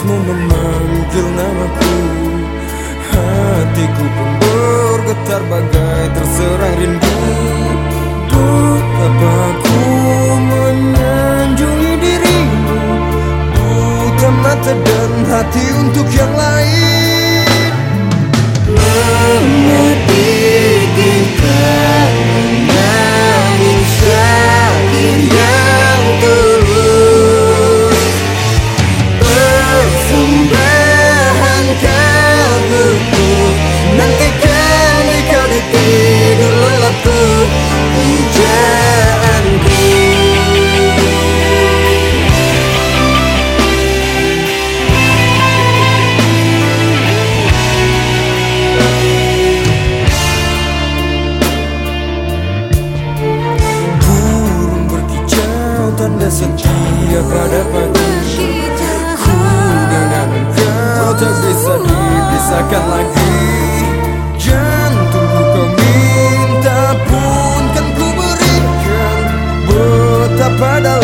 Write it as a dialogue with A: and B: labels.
A: Tangismu memanggil namaku. Hatiku pun bergetar bagai terserang rindu. Betapa ku menyanjungi dirimu. Bukan mata dan hati untuk yang lain. Hingga pada pagi
B: Ku
A: dengan kau tak bisa dipisahkan lagi. Jantungku kau minta pun kan ku berikan Betapa dalam